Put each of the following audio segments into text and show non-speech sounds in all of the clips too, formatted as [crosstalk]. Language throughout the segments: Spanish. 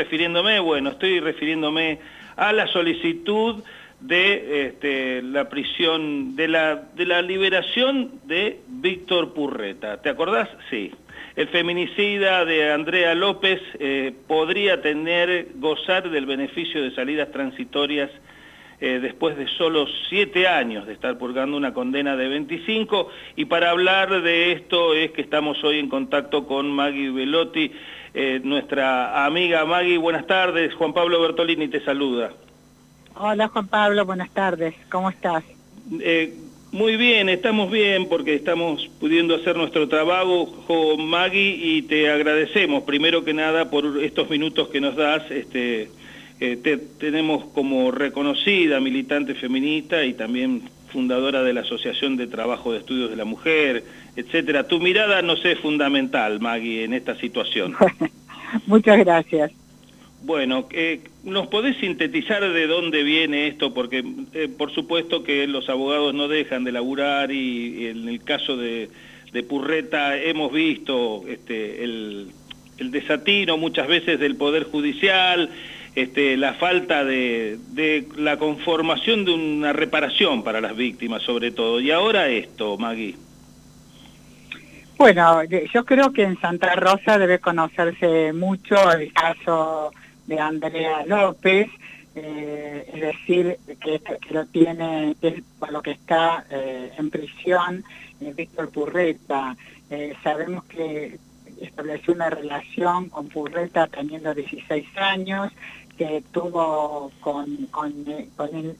refiriéndome? Bueno, estoy refiriéndome a la solicitud de este, la prisión, de la, de la liberación de Víctor Purreta. ¿Te acordás? Sí. El feminicida de Andrea López eh, podría tener, gozar del beneficio de salidas transitorias eh, después de solo siete años de estar purgando una condena de 25. Y para hablar de esto es que estamos hoy en contacto con Maggie Velotti, eh, nuestra amiga Maggie. Buenas tardes, Juan Pablo Bertolini te saluda. Hola Juan Pablo, buenas tardes, ¿cómo estás? Eh, muy bien, estamos bien porque estamos pudiendo hacer nuestro trabajo, Maggie, y te agradecemos primero que nada por estos minutos que nos das. Este, eh, te, tenemos como reconocida militante feminista y también fundadora de la Asociación de Trabajo de Estudios de la Mujer, etcétera. Tu mirada no sé es fundamental, Maggie, en esta situación. [laughs] Muchas gracias. Bueno, eh, ¿nos podés sintetizar de dónde viene esto? Porque eh, por supuesto que los abogados no dejan de laburar y, en el caso de, de, Purreta hemos visto este, el, el desatino muchas veces del Poder Judicial, este, la falta de, la conformación de una reparación para las víctimas sobre todo. Y ahora esto, Magui. Bueno, yo creo que en Santa Rosa debe conocerse mucho el caso de Andrea López, eh, es decir, que, lo tiene, que lo que está eh, en prisión, eh, Víctor Purreta. sabemos que estableció una relación con Purreta teniendo 16 años, que tuvo con, con,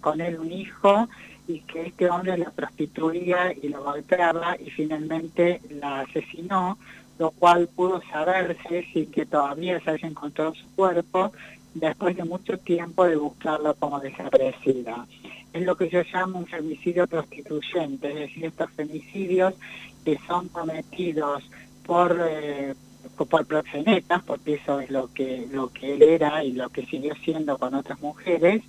con, él, un hijo y que este hombre la prostituía y lo golpeaba y finalmente la asesinó, lo cual pudo saberse sin que todavía se haya encontrado su cuerpo después de mucho tiempo de buscarlo como desaparecida. Es lo que yo llamo un femicidio prostituyente, es decir, estos femicidios que son cometidos por, eh, por proxenetas, porque eso es lo que, lo que él era y lo que siguió siendo con otras mujeres,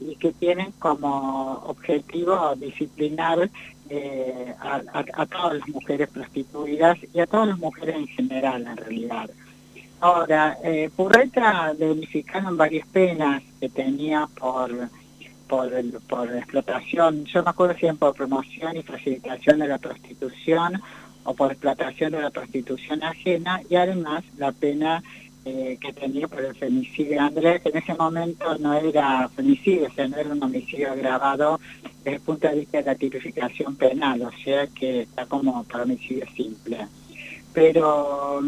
y que tienen como objetivo disciplinar eh, a, todas las mujeres prostituidas y a todas las mujeres en general, en realidad. Ahora, eh, Purreta le unificaron varias penas que tenía por, por, por explotación, yo me acuerdo siempre por promoción y facilitación de la prostitución, o por explotación de la prostitución ajena y además la pena eh, que tenía por el femicidio Andrés, que en ese momento no era femicidio, o sea, no era un homicidio agravado desde el punto de vista de la tipificación penal, o sea que está como para homicidio simple. Pero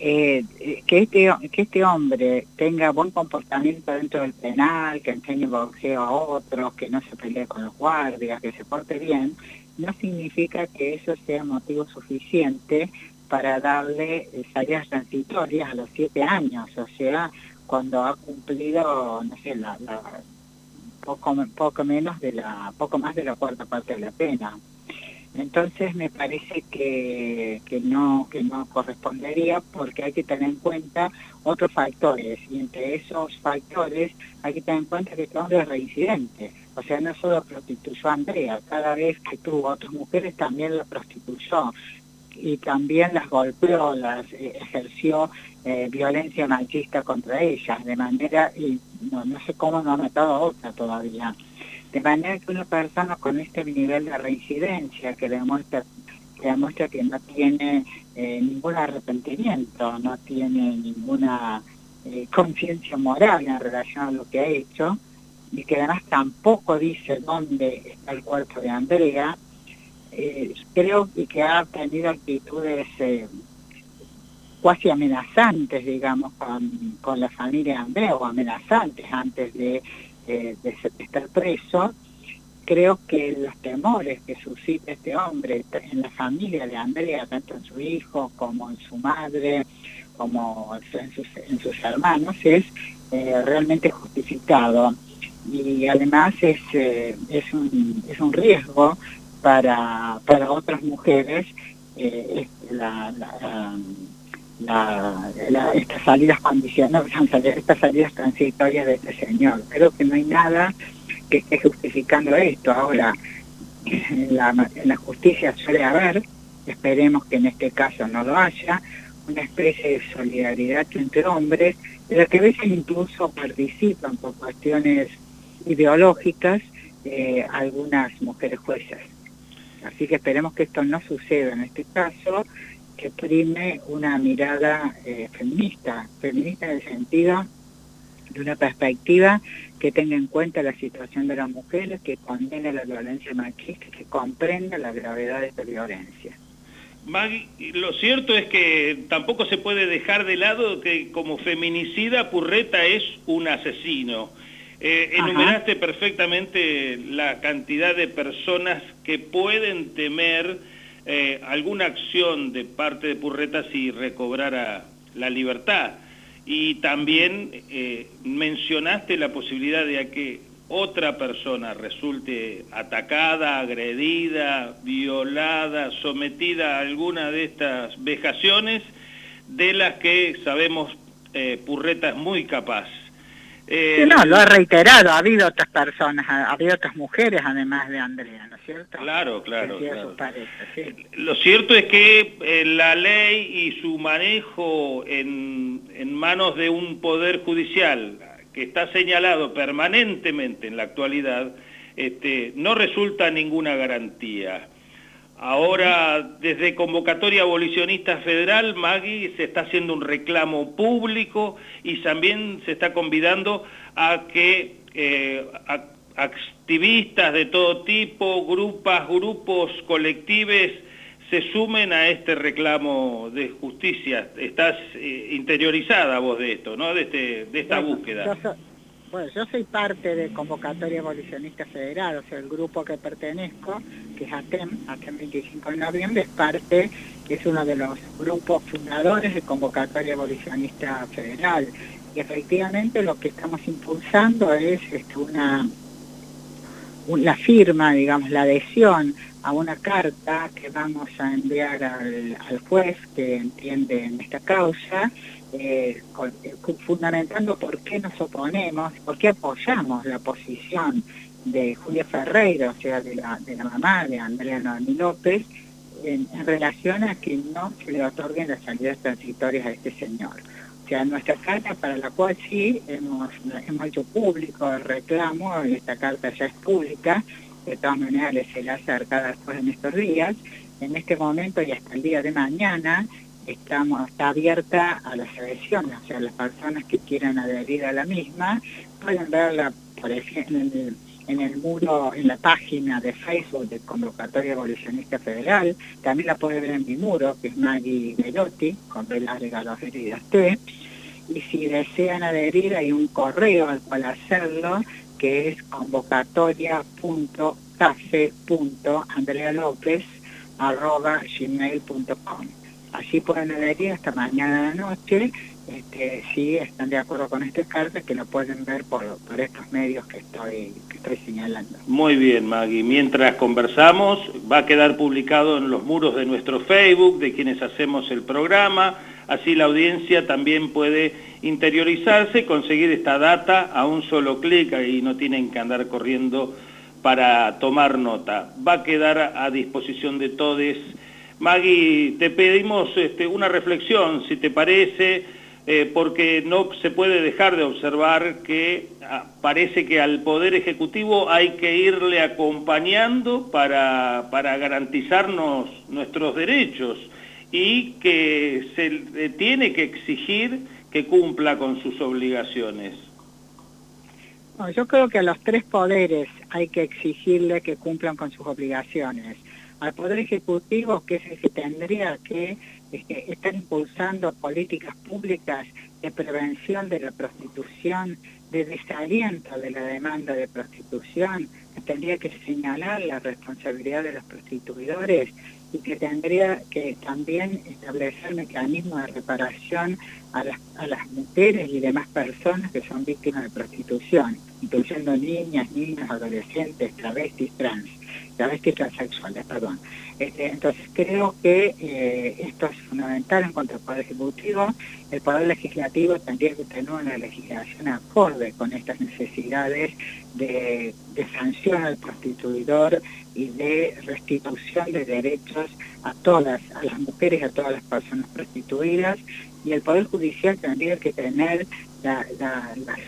eh, que, este, que este hombre tenga buen comportamiento dentro del penal, que enseñe boxeo a otros, que no se pelee con los guardias, que se porte bien, no significa que eso sea motivo suficiente para darle salidas transitorias a los siete años, o sea, cuando ha cumplido, no sé, la, poco, poco menos de la, poco más de la cuarta parte de la pena. Entonces me parece que, que, no, que no correspondería porque hay que tener en cuenta otros factores y entre esos factores hay que tener en cuenta que este hombre es reincidente. O sea, no solo prostituyó a Andrea, cada vez que tuvo otras mujeres también la prostituyó y también las golpeó, las eh, ejerció eh, violencia machista contra ellas, de manera, y no, no sé cómo no ha matado a otra todavía. De manera que una persona con este nivel de reincidencia que demuestra que, demuestra que no tiene eh, ningún arrepentimiento, no tiene ninguna eh, conciencia moral en relación a lo que ha hecho, y que además tampoco dice dónde está el cuerpo de Andrea, eh, creo que ha tenido actitudes cuasi amenazantes, digamos, con, la familia de Andrea, o amenazantes antes de de, estar preso, creo que los temores que suscita este hombre en la familia de Andrea, tanto en su hijo como en su madre, como en sus, hermanos, es eh, realmente justificado. Y además es, eh, es, un, es un riesgo para, para otras mujeres eh, la, la, estas salidas condicionales, estas salidas transitorias de este señor. Creo que no hay nada que esté justificando esto. Ahora, en la justicia suele haber, esperemos que en este caso no lo haya, una especie de solidaridad entre hombres pero que a veces incluso participan por cuestiones ideológicas eh, algunas mujeres juezas. Así que esperemos que esto no suceda en este caso, que prime una mirada eh, feminista, feminista en el sentido de una perspectiva que tenga en cuenta la situación de las mujeres, que condene la violencia machista, que comprenda la gravedad de esta violencia. Maggie, lo cierto es que tampoco se puede dejar de lado que como feminicida Purreta es un asesino. Eh, enumeraste perfectamente la cantidad de personas que pueden temer eh, alguna acción de parte de Purreta si recobrara la libertad. Y también eh, mencionaste la posibilidad de que otra persona resulte atacada, agredida, violada, sometida a alguna de estas vejaciones de las que sabemos Purreta es muy capaz. Eh, no, lo ha reiterado, ha habido otras personas, ha, habido otras mujeres además de Andrea, ¿no es cierto? Claro, claro. Lo cierto es que eh, la ley y su manejo en, manos de un poder judicial que está señalado permanentemente en la actualidad, este, no resulta ninguna garantía. Ahora, desde Convocatoria Abolicionista Federal, Maggie, se está haciendo un reclamo público y también se está convidando a que eh, activistas de todo tipo, grupas, grupos, colectivos, se sumen a este reclamo de justicia. Estás eh, interiorizada vos de esto, ¿no? De, este, de esta búsqueda. Bueno, yo soy parte de Convocatoria Abolicionista Federal, o sea, el grupo que pertenezco, que es ATEM, ATEM 25 de noviembre, es parte, es uno de los grupos fundadores de Convocatoria Abolicionista Federal. Y efectivamente lo que estamos impulsando es este, una, la firma, digamos, la adhesión a una carta que vamos a enviar al, juez que entiende en esta causa, eh, eh, fundamentando por qué nos oponemos, por qué apoyamos la posición de Julia Ferreira, o sea, de la, de la mamá de Andrea Noemi López, en, relación a que no se le otorguen las salidas transitorias a este señor. O sea, nuestra carta para la cual sí hemos, hemos hecho público el reclamo, esta carta ya es pública, de todas maneras les será acercada después en estos días, en este momento y hasta el día de mañana estamos, está abierta a las adhesiones, o sea, las personas que quieran adherir a la misma pueden verla, por ejemplo, en el, muro, en la página de Facebook de Convocatoria Abolicionista Federal, también la pueden ver en mi muro, que es Maggie Velotti, con velas de heridas T, y si desean adherir hay un correo al cual hacerlo, que es convocatoria.cafe.andrealopez.gmail.com Allí pueden adherir hasta mañana de la noche, este, si están de acuerdo con esta carta, que lo pueden ver por, estos medios que estoy, que estoy señalando. Muy bien, Maggie. Mientras conversamos, va a quedar publicado en los muros de nuestro Facebook, de quienes hacemos el programa, así la audiencia también puede interiorizarse, conseguir esta data a un solo clic y no tienen que andar corriendo para tomar nota. Va a quedar a disposición de todos Maggie, te pedimos este, una reflexión, si te parece, eh, porque no se puede dejar de observar que ah, parece que al Poder Ejecutivo hay que irle acompañando para, para garantizarnos nuestros derechos y que se tiene que exigir que cumpla con sus obligaciones. yo creo que a los tres poderes hay que exigirle que cumplan con sus obligaciones al Poder Ejecutivo, que es el que tendría que este, estar impulsando políticas públicas de prevención de la prostitución, de desaliento de la demanda de prostitución, tendría que señalar la responsabilidad de los prostituidores y que tendría que también establecer mecanismos de reparación a las, a las mujeres y demás personas que son víctimas de prostitución, incluyendo niñas, niños, adolescentes, travestis, trans travestis transexuales, perdón. Este, entonces creo que eh, esto es fundamental en cuanto al Poder Ejecutivo. El Poder Legislativo tendría que tener una legislación acorde con estas necesidades de, sanción al prostituidor y de restitución de derechos a todas, a las mujeres y a todas las personas prostituidas. Y el Poder Judicial tendría que tener la,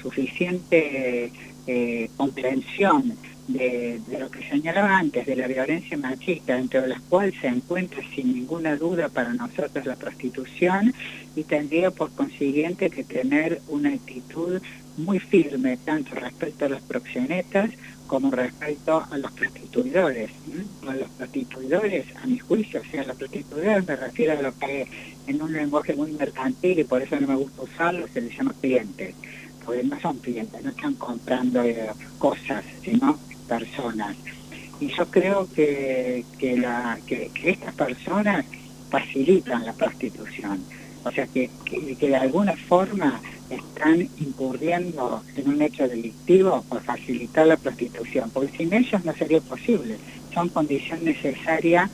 suficiente eh, comprensión de, lo que señalaba antes, de la violencia machista, entre las cuales se encuentra sin ninguna duda para nosotros la prostitución y tendría por consiguiente que tener una actitud muy firme, tanto respecto a los proxenetas como respecto a los prostituidores. A los prostituidores, a mi juicio, o sea, los prostituidores me refiero a lo que en un lenguaje muy mercantil y por eso no me gusta usarlo, se les llama clientes. Porque no son clientes, no están comprando eh, cosas, sino personas. Y yo creo que, que, estas personas facilitan la prostitución. O sea, que, que, de alguna forma están incurriendo en un hecho delictivo por facilitar la prostitución, porque sin ellos no sería posible. Son condición necesaria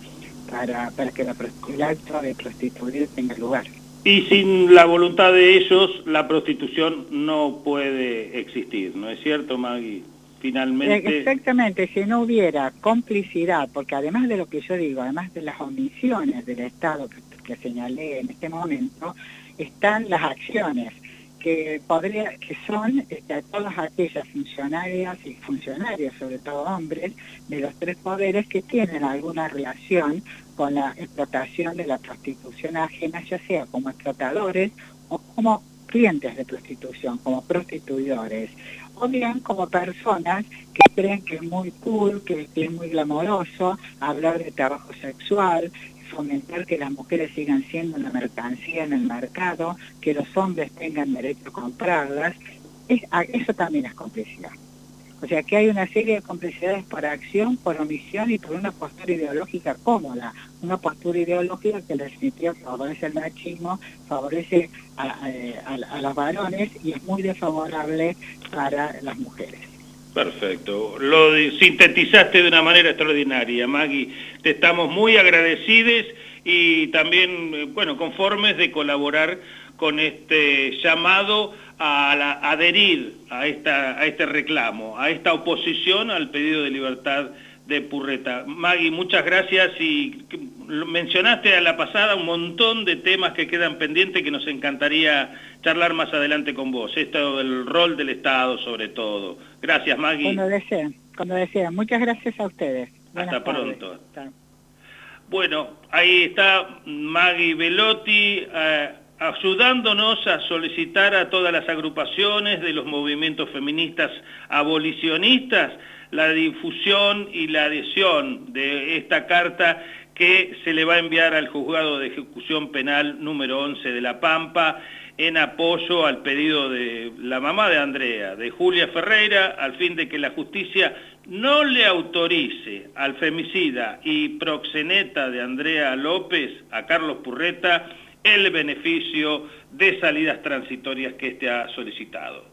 para, para que el acto de prostituir tenga lugar. Y sin la voluntad de ellos, la prostitución no puede existir, ¿no es cierto, Maggie? finalmente... Eh, exactamente, si no hubiera complicidad, porque además de lo que yo digo, además de las omisiones del Estado que, señalé en este momento, están las acciones que podría que son este, todas aquellas funcionarias y funcionarios, sobre todo hombres, de los tres poderes que tienen alguna relación con la explotación de la prostitución ajena, ya sea como explotadores o como clientes de prostitución, como prostituidores o bien como personas que creen que es muy cool, que es muy glamoroso hablar de trabajo sexual, fomentar que las mujeres sigan siendo una mercancía en el mercado, que los hombres tengan derecho a comprarlas, eso también es complicidad. O sea que hay una serie de complicidades por acción, por omisión y por una postura ideológica cómoda. Una postura ideológica que en definitiva favorece el machismo, favorece a, los varones y es muy desfavorable para las mujeres. Perfecto. Lo sintetizaste de una manera extraordinaria, Maggie. Te estamos muy agradecidos y también, eh, bueno, conformes de colaborar con este llamado a, adherir a, esta, a este reclamo, a esta oposición al pedido de libertad de Purreta. Maggie, muchas gracias y mencionaste a la pasada un montón de temas que quedan pendientes que nos encantaría charlar más adelante con vos. Esto del rol del Estado sobre todo. Gracias, Maggie. Cuando deseen, cuando deseen. Muchas gracias a ustedes. Hasta pronto. Bueno, ahí está Maggie Velotti. Eh, ayudándonos a solicitar a todas las agrupaciones de los movimientos feministas abolicionistas la difusión y la adhesión de esta carta que se le va a enviar al Juzgado de Ejecución Penal número 11 de La Pampa en apoyo al pedido de la mamá de Andrea, de Julia Ferreira, al fin de que la justicia no le autorice al femicida y proxeneta de Andrea López, a Carlos Purreta, el beneficio de salidas transitorias que éste ha solicitado.